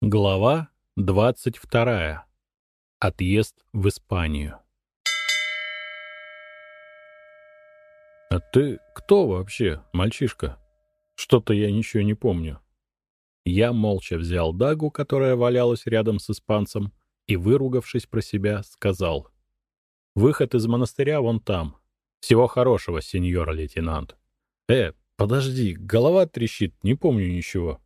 Глава 22. Отъезд в Испанию. «А ты кто вообще, мальчишка? Что-то я ничего не помню». Я молча взял дагу, которая валялась рядом с испанцем, и, выругавшись про себя, сказал. «Выход из монастыря вон там. Всего хорошего, сеньор лейтенант». «Э, подожди, голова трещит, не помню ничего».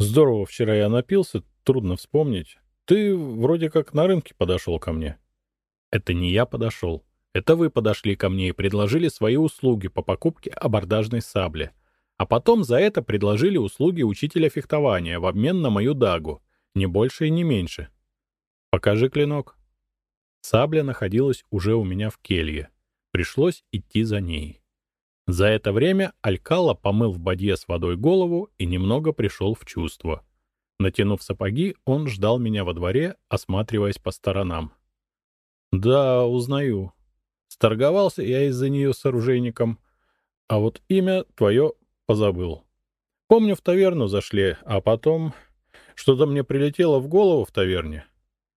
Здорово вчера я напился, трудно вспомнить. Ты вроде как на рынке подошел ко мне. Это не я подошел. Это вы подошли ко мне и предложили свои услуги по покупке абордажной сабли. А потом за это предложили услуги учителя фехтования в обмен на мою дагу. Не больше и не меньше. Покажи клинок. Сабля находилась уже у меня в келье. Пришлось идти за ней. За это время Алькала помыл в бадье с водой голову и немного пришел в чувство. Натянув сапоги, он ждал меня во дворе, осматриваясь по сторонам. «Да, узнаю. Сторговался я из-за нее с оружейником, а вот имя твое позабыл. Помню, в таверну зашли, а потом что-то мне прилетело в голову в таверне.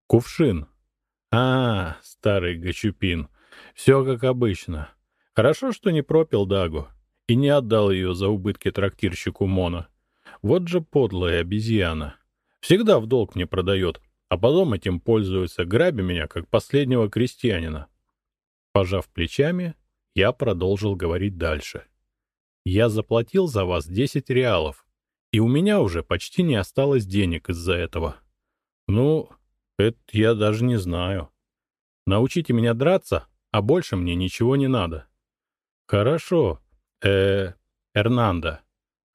Кувшин. А, старый гачупин. Все как обычно. Хорошо, что не пропил Дагу и не отдал ее за убытки трактирщику Мона. Вот же подлая обезьяна. Всегда в долг мне продает, а потом этим пользуется, грабя меня, как последнего крестьянина. Пожав плечами, я продолжил говорить дальше. Я заплатил за вас 10 реалов, и у меня уже почти не осталось денег из-за этого. Ну, это я даже не знаю. Научите меня драться, а больше мне ничего не надо. Хорошо. Э, Эрнанда.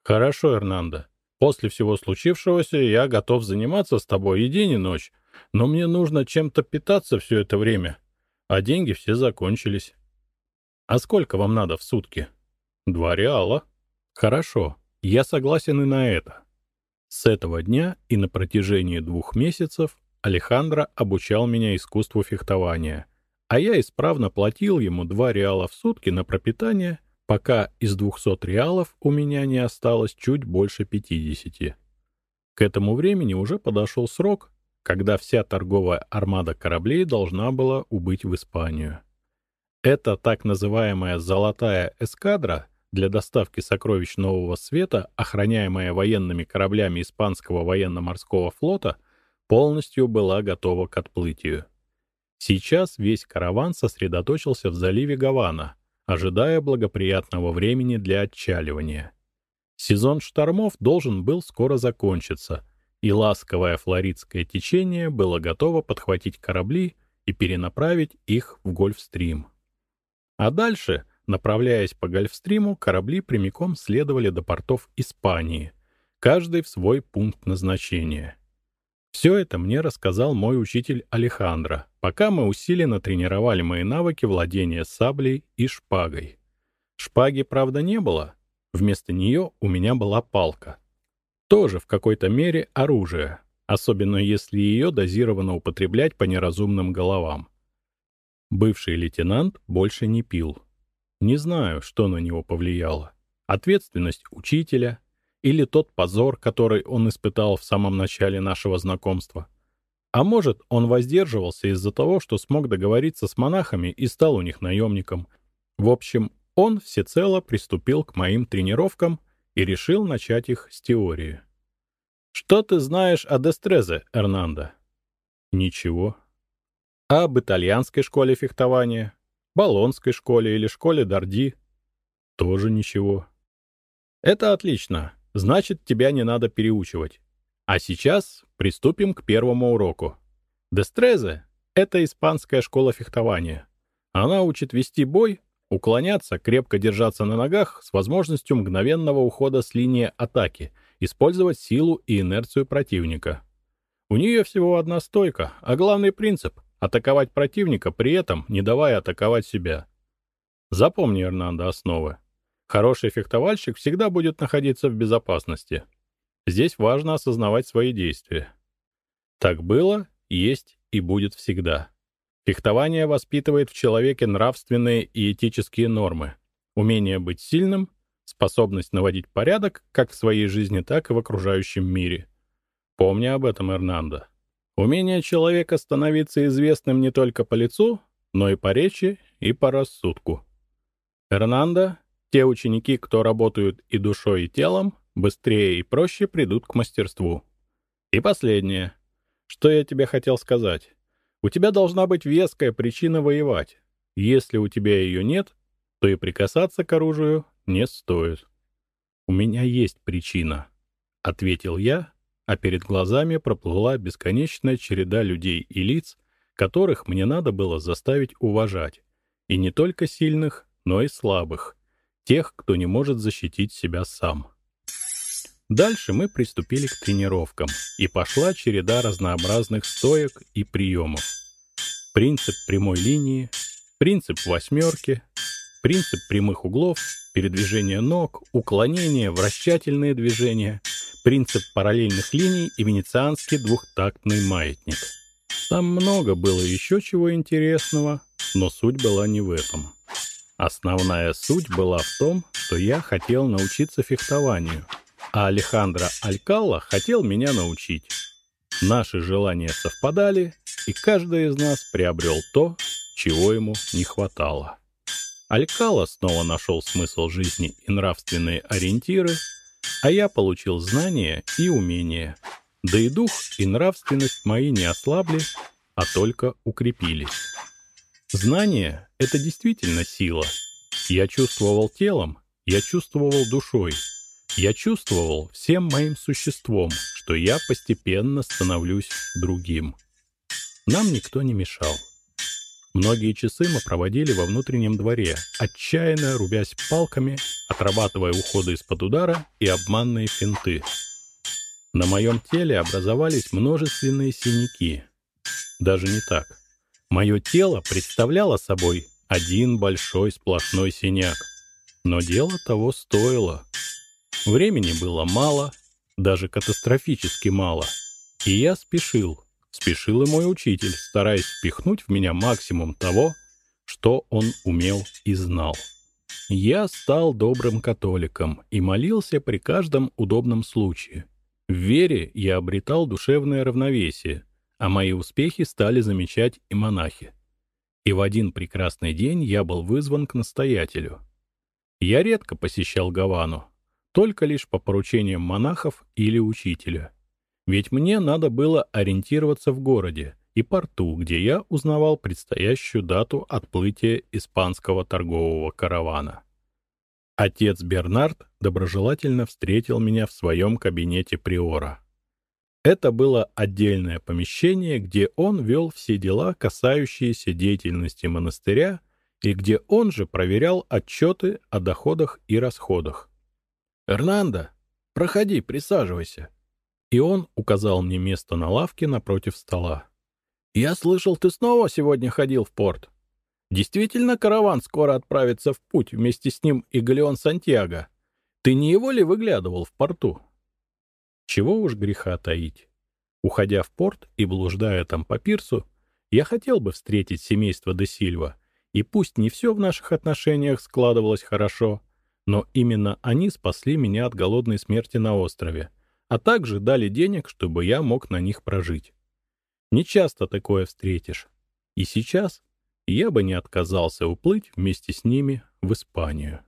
Хорошо, Эрнанда. После всего случившегося я готов заниматься с тобой и день, и ночь, но мне нужно чем-то питаться все это время, а деньги все закончились. А сколько вам надо в сутки? Два реала. Хорошо, я согласен и на это. С этого дня и на протяжении двух месяцев Алехандро обучал меня искусству фехтования — а я исправно платил ему 2 реала в сутки на пропитание, пока из 200 реалов у меня не осталось чуть больше 50. К этому времени уже подошел срок, когда вся торговая армада кораблей должна была убыть в Испанию. Эта так называемая «золотая эскадра» для доставки сокровищ Нового Света, охраняемая военными кораблями Испанского военно-морского флота, полностью была готова к отплытию. Сейчас весь караван сосредоточился в заливе Гавана, ожидая благоприятного времени для отчаливания. Сезон штормов должен был скоро закончиться, и ласковое флоридское течение было готово подхватить корабли и перенаправить их в Гольфстрим. А дальше, направляясь по Гольфстриму, корабли прямиком следовали до портов Испании, каждый в свой пункт назначения. Все это мне рассказал мой учитель Алехандро, пока мы усиленно тренировали мои навыки владения саблей и шпагой. Шпаги, правда, не было. Вместо нее у меня была палка. Тоже в какой-то мере оружие, особенно если ее дозированно употреблять по неразумным головам. Бывший лейтенант больше не пил. Не знаю, что на него повлияло. Ответственность учителя или тот позор, который он испытал в самом начале нашего знакомства. А может, он воздерживался из-за того, что смог договориться с монахами и стал у них наемником. В общем, он всецело приступил к моим тренировкам и решил начать их с теории. «Что ты знаешь о Дестрезе, Эрнандо?» «Ничего». «А об итальянской школе фехтования? Болонской школе или школе Дарди?» «Тоже ничего». «Это отлично. Значит, тебя не надо переучивать. А сейчас приступим к первому уроку. Дестрезе — это испанская школа фехтования. Она учит вести бой, уклоняться, крепко держаться на ногах с возможностью мгновенного ухода с линии атаки, использовать силу и инерцию противника. У нее всего одна стойка, а главный принцип — атаковать противника, при этом не давая атаковать себя. Запомни, Эрнандо, основы. Хороший фехтовальщик всегда будет находиться в безопасности. Здесь важно осознавать свои действия. Так было, есть и будет всегда. Фехтование воспитывает в человеке нравственные и этические нормы, умение быть сильным, способность наводить порядок как в своей жизни, так и в окружающем мире. Помни об этом, Эрнандо. Умение человека становиться известным не только по лицу, но и по речи, и по рассудку. Эрнандо, те ученики, кто работают и душой, и телом, быстрее и проще придут к мастерству. И последнее. Что я тебе хотел сказать? У тебя должна быть веская причина воевать. Если у тебя ее нет, то и прикасаться к оружию не стоит. «У меня есть причина», — ответил я, а перед глазами проплыла бесконечная череда людей и лиц, которых мне надо было заставить уважать, и не только сильных, но и слабых, тех, кто не может защитить себя сам. Дальше мы приступили к тренировкам, и пошла череда разнообразных стоек и приемов. Принцип прямой линии, принцип восьмерки, принцип прямых углов, передвижение ног, уклонение, вращательные движения — принцип параллельных линий и венецианский двухтактный маятник. Там много было еще чего интересного, но суть была не в этом. Основная суть была в том, что я хотел научиться фехтованию, а Алехандро Алькалла хотел меня научить. Наши желания совпадали, и каждый из нас приобрел то, чего ему не хватало. Алькала снова нашел смысл жизни и нравственные ориентиры, а я получил знания и умения. Да и дух, и нравственность мои не ослабли, а только укрепились. Знание — это действительно сила. Я чувствовал телом, я чувствовал душой, я чувствовал всем моим существом, что я постепенно становлюсь другим. Нам никто не мешал. Многие часы мы проводили во внутреннем дворе, отчаянно рубясь палками, отрабатывая уходы из-под удара и обманные финты. На моем теле образовались множественные синяки. Даже не так. Мое тело представляло собой один большой сплошной синяк. Но дело того стоило. Времени было мало, даже катастрофически мало. И я спешил — Спешил и мой учитель, стараясь впихнуть в меня максимум того, что он умел и знал. Я стал добрым католиком и молился при каждом удобном случае. В вере я обретал душевное равновесие, а мои успехи стали замечать и монахи. И в один прекрасный день я был вызван к настоятелю. Я редко посещал Гавану, только лишь по поручениям монахов или учителя — ведь мне надо было ориентироваться в городе и порту, где я узнавал предстоящую дату отплытия испанского торгового каравана. Отец Бернард доброжелательно встретил меня в своем кабинете приора. Это было отдельное помещение, где он вел все дела, касающиеся деятельности монастыря, и где он же проверял отчеты о доходах и расходах. «Эрнандо, проходи, присаживайся», и он указал мне место на лавке напротив стола. «Я слышал, ты снова сегодня ходил в порт. Действительно, караван скоро отправится в путь, вместе с ним и галеон Сантьяго. Ты не его ли выглядывал в порту?» Чего уж греха таить. Уходя в порт и блуждая там по пирсу, я хотел бы встретить семейство де Сильва, и пусть не все в наших отношениях складывалось хорошо, но именно они спасли меня от голодной смерти на острове — а также дали денег, чтобы я мог на них прожить. Не часто такое встретишь. И сейчас я бы не отказался уплыть вместе с ними в Испанию.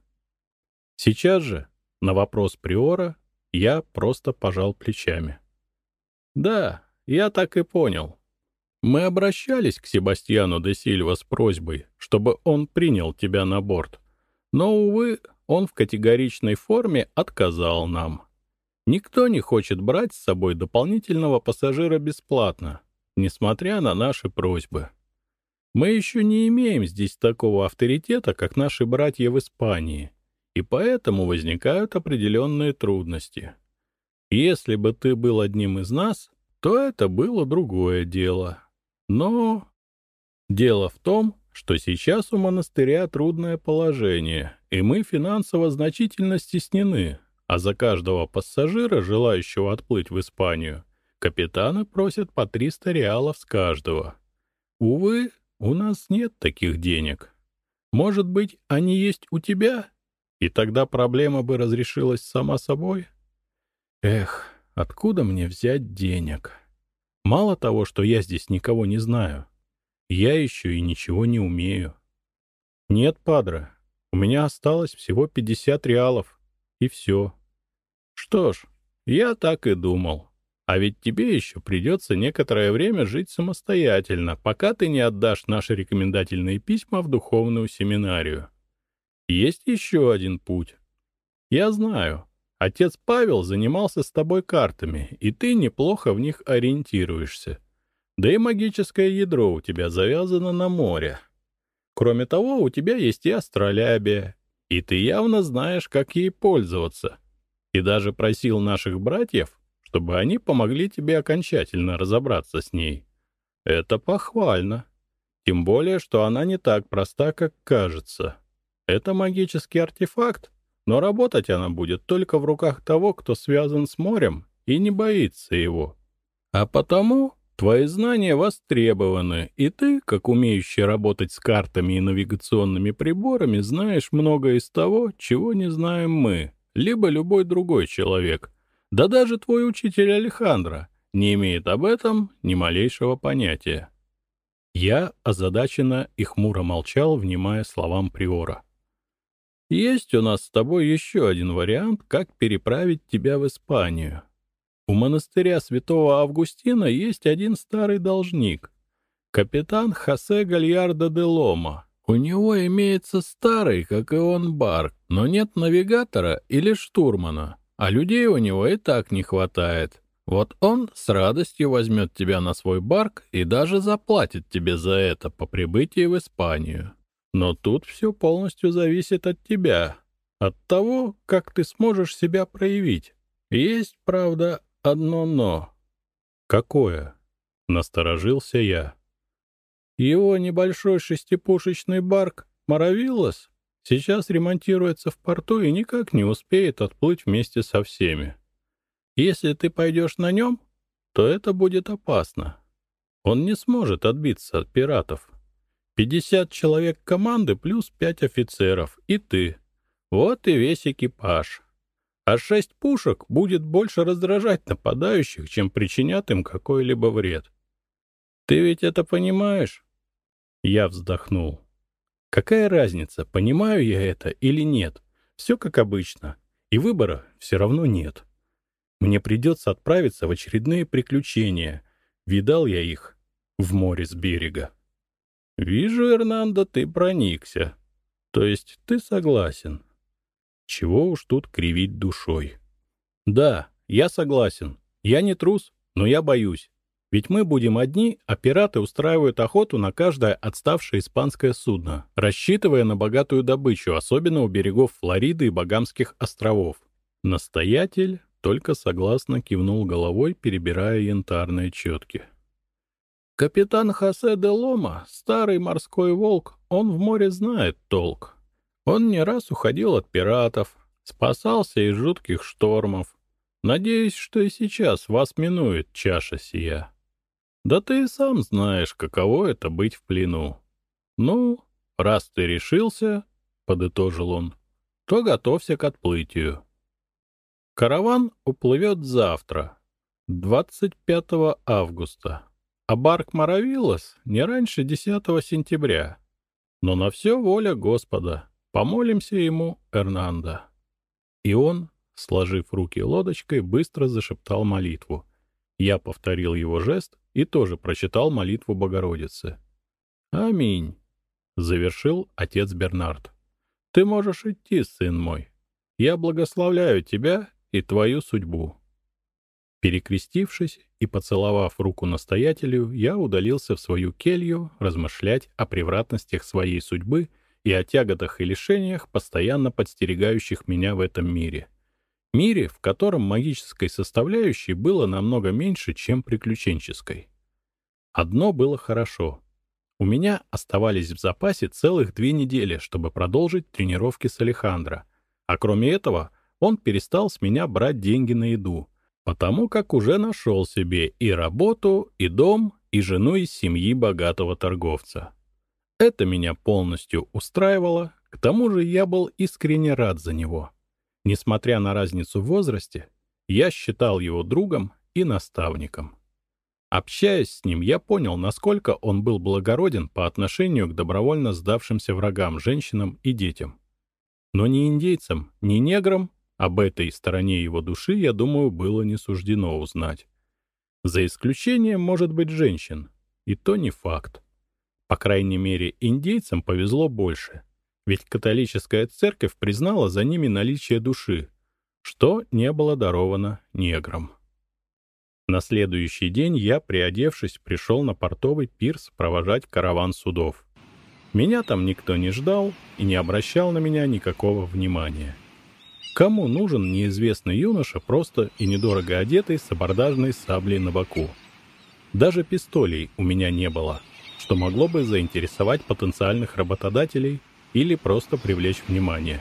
Сейчас же, на вопрос Приора, я просто пожал плечами. Да, я так и понял. Мы обращались к Себастьяну де Сильва с просьбой, чтобы он принял тебя на борт. Но, увы, он в категоричной форме отказал нам. Никто не хочет брать с собой дополнительного пассажира бесплатно, несмотря на наши просьбы. Мы еще не имеем здесь такого авторитета, как наши братья в Испании, и поэтому возникают определенные трудности. Если бы ты был одним из нас, то это было другое дело. Но дело в том, что сейчас у монастыря трудное положение, и мы финансово значительно стеснены, а за каждого пассажира, желающего отплыть в Испанию, капитаны просят по 300 реалов с каждого. Увы, у нас нет таких денег. Может быть, они есть у тебя? И тогда проблема бы разрешилась сама собой? Эх, откуда мне взять денег? Мало того, что я здесь никого не знаю, я еще и ничего не умею. Нет, падре, у меня осталось всего 50 реалов, и все. Что ж, я так и думал. А ведь тебе еще придется некоторое время жить самостоятельно, пока ты не отдашь наши рекомендательные письма в духовную семинарию. Есть еще один путь. Я знаю, отец Павел занимался с тобой картами, и ты неплохо в них ориентируешься. Да и магическое ядро у тебя завязано на море. Кроме того, у тебя есть и астролябия, и ты явно знаешь, как ей пользоваться. И даже просил наших братьев чтобы они помогли тебе окончательно разобраться с ней. Это похвально. Тем более, что она не так проста, как кажется. Это магический артефакт, но работать она будет только в руках того, кто связан с морем и не боится его. А потому твои знания востребованы, и ты, как умеющий работать с картами и навигационными приборами, знаешь многое из того, чего не знаем мы, либо любой другой человек — да даже твой учитель Алехандро не имеет об этом ни малейшего понятия. Я озадаченно и хмуро молчал, внимая словам Приора. Есть у нас с тобой еще один вариант, как переправить тебя в Испанию. У монастыря святого Августина есть один старый должник, капитан Хосе Гальярдо де Лома. У него имеется старый, как и он, барк, но нет навигатора или штурмана а людей у него и так не хватает. Вот он с радостью возьмет тебя на свой барк и даже заплатит тебе за это по прибытии в Испанию. Но тут все полностью зависит от тебя, от того, как ты сможешь себя проявить. Есть, правда, одно «но». «Какое?» — насторожился я. Его небольшой шестипушечный барк «Моровиллос» Сейчас ремонтируется в порту и никак не успеет отплыть вместе со всеми. Если ты пойдешь на нем, то это будет опасно. Он не сможет отбиться от пиратов. 50 человек команды плюс 5 офицеров, и ты. Вот и весь экипаж. А шесть пушек будет больше раздражать нападающих, чем причинят им какой-либо вред. Ты ведь это понимаешь? Я вздохнул. Какая разница, понимаю я это или нет? Все как обычно. И выбора все равно нет. Мне придется отправиться в очередные приключения. Видал я их в море с берега. Вижу, Эрнандо, ты проникся. То есть ты согласен. Чего уж тут кривить душой. Да, я согласен. Я не трус, но я боюсь. Ведь мы будем одни, а пираты устраивают охоту на каждое отставшее испанское судно, рассчитывая на богатую добычу, особенно у берегов Флориды и Багамских островов. Настоятель только согласно кивнул головой, перебирая янтарные четки. Капитан Хосе де Лома, старый морской волк, он в море знает толк. Он не раз уходил от пиратов, спасался из жутких штормов. Надеюсь, что и сейчас вас минует чаша сия. Да ты и сам знаешь, каково это быть в плену. Ну, раз ты решился, — подытожил он, — то готовься к отплытию. Караван уплывет завтра, 25 августа, а барк Моровилос не раньше 10 сентября. Но на все воля Господа. Помолимся ему, Эрнанда. И он, сложив руки лодочкой, быстро зашептал молитву. Я повторил его жест и тоже прочитал молитву Богородицы. «Аминь», — завершил отец Бернард. «Ты можешь идти, сын мой. Я благословляю тебя и твою судьбу». Перекрестившись и поцеловав руку настоятелю, я удалился в свою келью размышлять о превратностях своей судьбы и о тяготах и лишениях, постоянно подстерегающих меня в этом мире — Мире, в котором магической составляющей было намного меньше, чем приключенческой. Одно было хорошо. У меня оставались в запасе целых две недели, чтобы продолжить тренировки с Алехандро. А кроме этого, он перестал с меня брать деньги на еду, потому как уже нашел себе и работу, и дом, и жену из семьи богатого торговца. Это меня полностью устраивало, к тому же я был искренне рад за него. Несмотря на разницу в возрасте, я считал его другом и наставником. Общаясь с ним, я понял, насколько он был благороден по отношению к добровольно сдавшимся врагам, женщинам и детям. Но ни индейцам, ни неграм об этой стороне его души, я думаю, было не суждено узнать. За исключением, может быть, женщин. И то не факт. По крайней мере, индейцам повезло больше. Ведь католическая церковь признала за ними наличие души, что не было даровано неграм. На следующий день я, приодевшись, пришел на портовый пирс провожать караван судов. Меня там никто не ждал и не обращал на меня никакого внимания. Кому нужен неизвестный юноша, просто и недорого одетый с абордажной саблей на боку? Даже пистолей у меня не было, что могло бы заинтересовать потенциальных работодателей или просто привлечь внимание.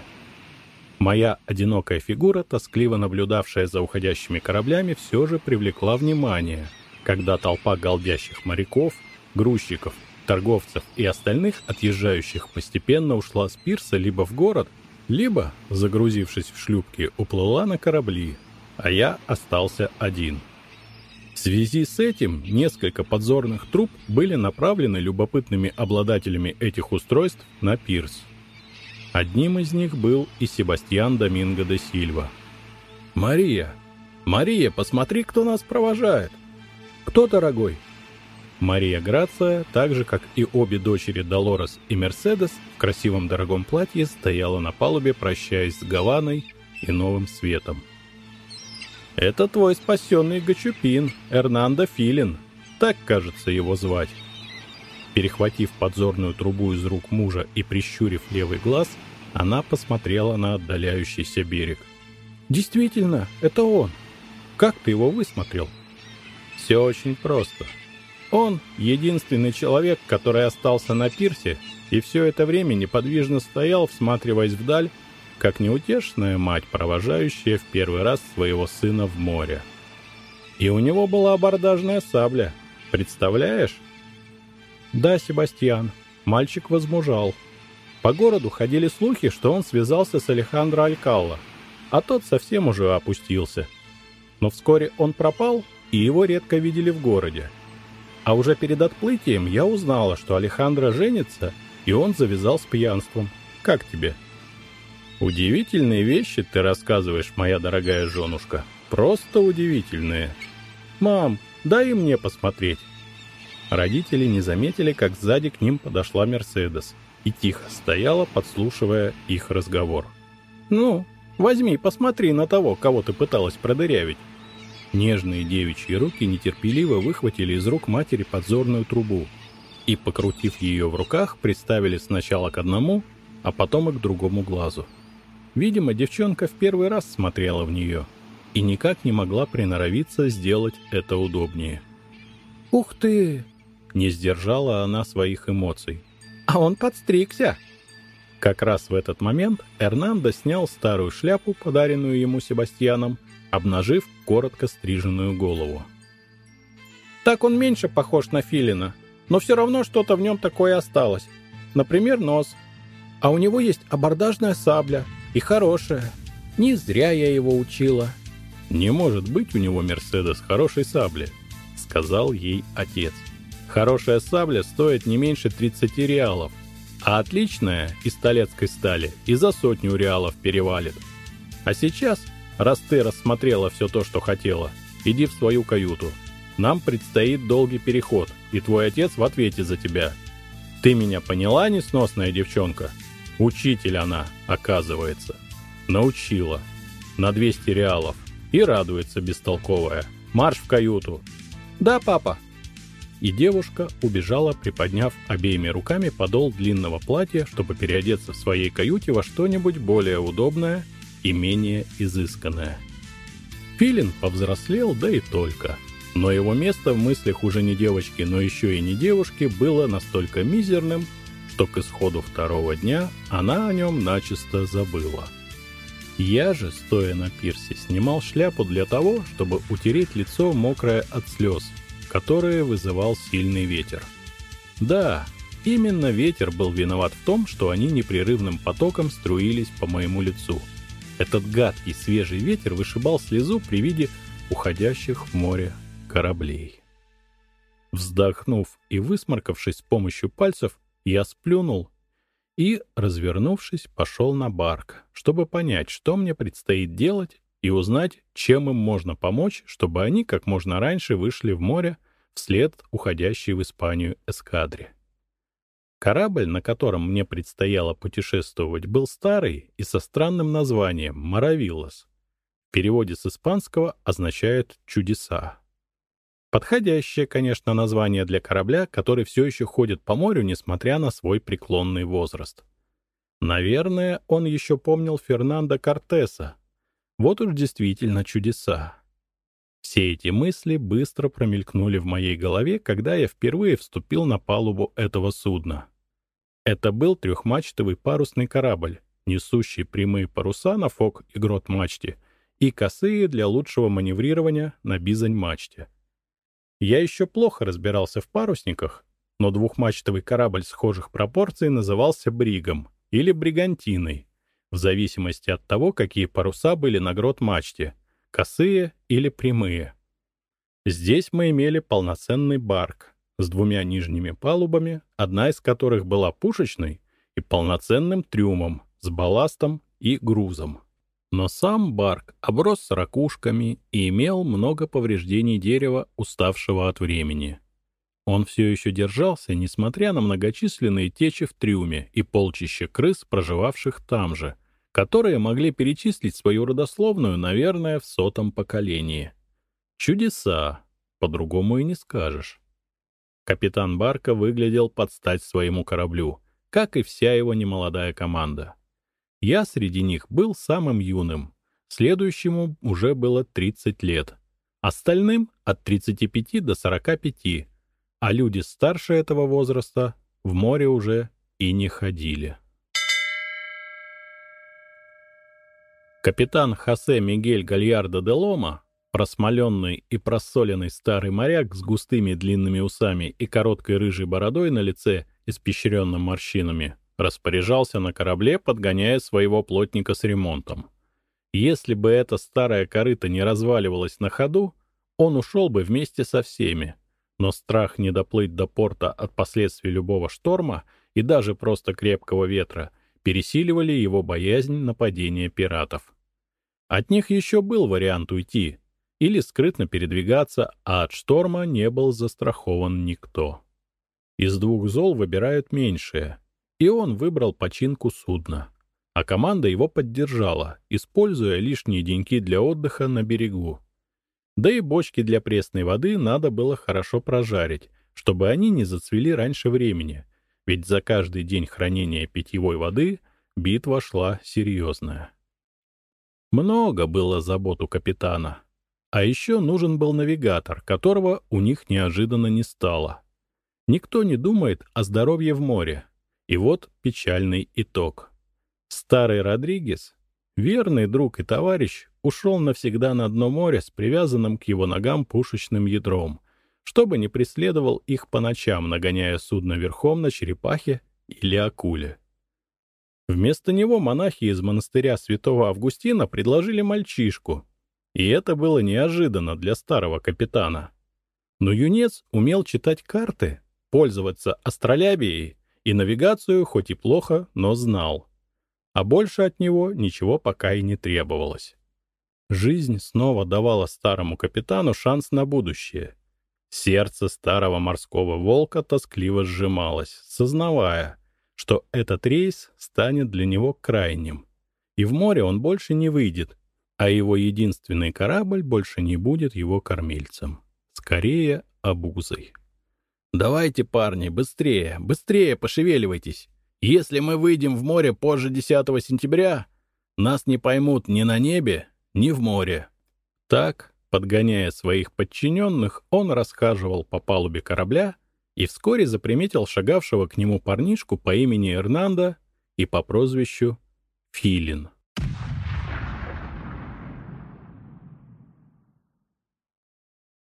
Моя одинокая фигура, тоскливо наблюдавшая за уходящими кораблями, все же привлекла внимание, когда толпа голдящих моряков, грузчиков, торговцев и остальных отъезжающих постепенно ушла с пирса либо в город, либо, загрузившись в шлюпки, уплыла на корабли, а я остался один. В связи с этим несколько подзорных труб были направлены любопытными обладателями этих устройств на пирс. Одним из них был и Себастьян Доминго де Сильва. «Мария! Мария, посмотри, кто нас провожает!» «Кто, дорогой?» Мария Грация, так же, как и обе дочери Долорес и Мерседес, в красивом дорогом платье стояла на палубе, прощаясь с Гаваной и Новым Светом. «Это твой спасенный Гачупин, Эрнандо Филин. Так, кажется, его звать». Перехватив подзорную трубу из рук мужа и прищурив левый глаз, она посмотрела на отдаляющийся берег. «Действительно, это он. Как ты его высмотрел?» «Все очень просто. Он — единственный человек, который остался на пирсе и все это время неподвижно стоял, всматриваясь вдаль, как неутешная мать, провожающая в первый раз своего сына в море. И у него была абордажная сабля. Представляешь? Да, Себастьян, мальчик возмужал. По городу ходили слухи, что он связался с Алехандро Алькалло, а тот совсем уже опустился. Но вскоре он пропал, и его редко видели в городе. А уже перед отплытием я узнала, что Алехандро женится, и он завязал с пьянством. Как тебе? Удивительные вещи ты рассказываешь, моя дорогая женушка. Просто удивительные. Мам, дай мне посмотреть. Родители не заметили, как сзади к ним подошла Мерседес и тихо стояла, подслушивая их разговор. «Ну, возьми, посмотри на того, кого ты пыталась продырявить». Нежные девичьи руки нетерпеливо выхватили из рук матери подзорную трубу и, покрутив ее в руках, приставили сначала к одному, а потом и к другому глазу. Видимо, девчонка в первый раз смотрела в нее и никак не могла приноровиться сделать это удобнее. «Ух ты!» Не сдержала она своих эмоций. «А он подстригся!» Как раз в этот момент Эрнандо снял старую шляпу, подаренную ему Себастьяном, обнажив коротко стриженную голову. «Так он меньше похож на филина, но все равно что-то в нем такое осталось. Например, нос. А у него есть абордажная сабля, и хорошая. Не зря я его учила». «Не может быть у него Мерседес хорошей сабли», — сказал ей отец. Хорошая сабля стоит не меньше 30 реалов, а отличная из столецкой стали и за сотню реалов перевалит. А сейчас, раз ты рассмотрела все то, что хотела, иди в свою каюту. Нам предстоит долгий переход, и твой отец в ответе за тебя. Ты меня поняла, несносная девчонка? Учитель она, оказывается. Научила. На 200 реалов. И радуется бестолковая. Марш в каюту. Да, папа, и девушка убежала, приподняв обеими руками подол длинного платья, чтобы переодеться в своей каюте во что-нибудь более удобное и менее изысканное. Филин повзрослел, да и только. Но его место в мыслях уже не девочки, но еще и не девушки было настолько мизерным, что к исходу второго дня она о нем начисто забыла. Я же, стоя на пирсе, снимал шляпу для того, чтобы утереть лицо мокрое от слез – которые вызывал сильный ветер. Да, именно ветер был виноват в том, что они непрерывным потоком струились по моему лицу. Этот гадкий свежий ветер вышибал слезу при виде уходящих в море кораблей. Вздохнув и высморкавшись с помощью пальцев, я сплюнул и, развернувшись, пошел на барк, чтобы понять, что мне предстоит делать и узнать, чем им можно помочь, чтобы они как можно раньше вышли в море вслед уходящей в Испанию эскадре. Корабль, на котором мне предстояло путешествовать, был старый и со странным названием «Маравиллос». В переводе с испанского означает «чудеса». Подходящее, конечно, название для корабля, который все еще ходит по морю, несмотря на свой преклонный возраст. Наверное, он еще помнил Фернандо Кортеса. Вот уж действительно чудеса. Все эти мысли быстро промелькнули в моей голове, когда я впервые вступил на палубу этого судна. Это был трехмачтовый парусный корабль, несущий прямые паруса на фок и грот мачте и косые для лучшего маневрирования на бизань-мачте. Я еще плохо разбирался в парусниках, но двухмачтовый корабль схожих пропорций назывался бригом или бригантиной, в зависимости от того, какие паруса были на грот-мачте — косые или прямые. Здесь мы имели полноценный барк с двумя нижними палубами, одна из которых была пушечной и полноценным трюмом с балластом и грузом. Но сам барк оброс ракушками и имел много повреждений дерева, уставшего от времени. Он все еще держался, несмотря на многочисленные течи в трюме и полчища крыс, проживавших там же — которые могли перечислить свою родословную, наверное, в сотом поколении. Чудеса, по-другому и не скажешь. Капитан Барка выглядел под стать своему кораблю, как и вся его немолодая команда. Я среди них был самым юным, следующему уже было 30 лет, остальным — от 35 до 45, а люди старше этого возраста в море уже и не ходили. Капитан Хосе Мигель Гальярдо де Лома, просмоленный и просоленный старый моряк с густыми длинными усами и короткой рыжей бородой на лице, испещренным морщинами, распоряжался на корабле, подгоняя своего плотника с ремонтом. Если бы эта старая корыта не разваливалась на ходу, он ушел бы вместе со всеми. Но страх не доплыть до порта от последствий любого шторма и даже просто крепкого ветра пересиливали его боязнь нападения пиратов. От них еще был вариант уйти или скрытно передвигаться, а от шторма не был застрахован никто. Из двух зол выбирают меньшее, и он выбрал починку судна. А команда его поддержала, используя лишние деньги для отдыха на берегу. Да и бочки для пресной воды надо было хорошо прожарить, чтобы они не зацвели раньше времени, ведь за каждый день хранения питьевой воды битва шла серьезная. Много было забот у капитана. А еще нужен был навигатор, которого у них неожиданно не стало. Никто не думает о здоровье в море. И вот печальный итог. Старый Родригес, верный друг и товарищ, ушел навсегда на дно моря с привязанным к его ногам пушечным ядром — чтобы не преследовал их по ночам, нагоняя судно верхом на черепахе или акуле. Вместо него монахи из монастыря святого Августина предложили мальчишку, и это было неожиданно для старого капитана. Но юнец умел читать карты, пользоваться астролябией и навигацию хоть и плохо, но знал. А больше от него ничего пока и не требовалось. Жизнь снова давала старому капитану шанс на будущее, Сердце старого морского волка тоскливо сжималось, сознавая, что этот рейс станет для него крайним. И в море он больше не выйдет, а его единственный корабль больше не будет его кормильцем. Скорее, обузой. «Давайте, парни, быстрее, быстрее пошевеливайтесь. Если мы выйдем в море позже 10 сентября, нас не поймут ни на небе, ни в море». Так Подгоняя своих подчиненных, он расхаживал по палубе корабля и вскоре заприметил шагавшего к нему парнишку по имени Эрнандо и по прозвищу Филин.